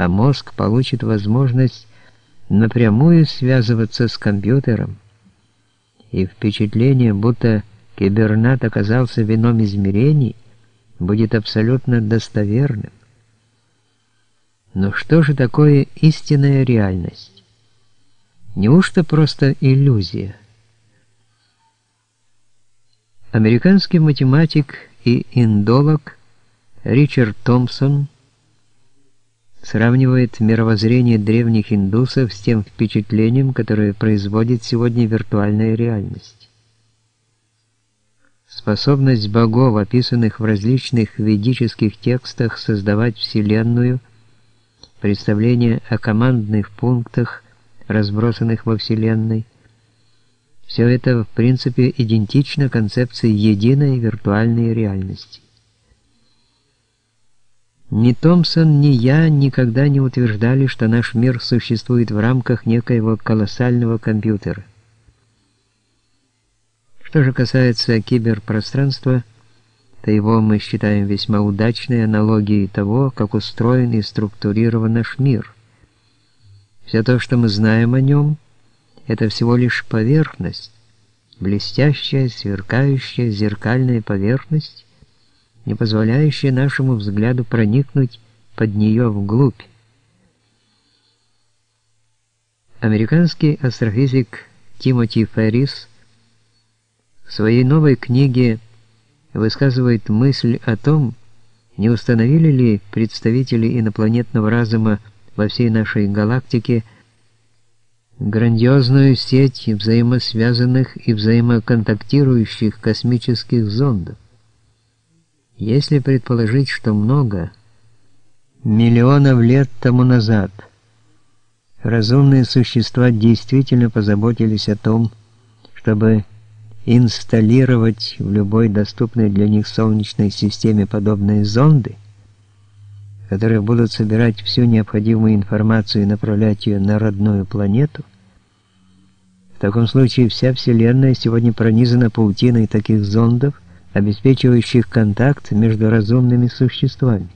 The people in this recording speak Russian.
а мозг получит возможность напрямую связываться с компьютером, и впечатление, будто кибернат оказался в ином измерении, будет абсолютно достоверным. Но что же такое истинная реальность? Неужто просто иллюзия? Американский математик и индолог Ричард Томпсон сравнивает мировоззрение древних индусов с тем впечатлением, которое производит сегодня виртуальная реальность. Способность богов, описанных в различных ведических текстах, создавать Вселенную, представление о командных пунктах, разбросанных во Вселенной, все это в принципе идентично концепции единой виртуальной реальности. Ни Томпсон, ни я никогда не утверждали, что наш мир существует в рамках некоего колоссального компьютера. Что же касается киберпространства, то его мы считаем весьма удачной аналогией того, как устроен и структурирован наш мир. Все то, что мы знаем о нем, это всего лишь поверхность, блестящая, сверкающая зеркальная поверхность, не позволяющая нашему взгляду проникнуть под нее вглубь. Американский астрофизик Тимоти Феррис в своей новой книге высказывает мысль о том, не установили ли представители инопланетного разума во всей нашей галактике грандиозную сеть взаимосвязанных и взаимоконтактирующих космических зондов. Если предположить, что много, миллионов лет тому назад, разумные существа действительно позаботились о том, чтобы инсталлировать в любой доступной для них солнечной системе подобные зонды, которые будут собирать всю необходимую информацию и направлять ее на родную планету, в таком случае вся Вселенная сегодня пронизана паутиной таких зондов, обеспечивающих контакт между разумными существами.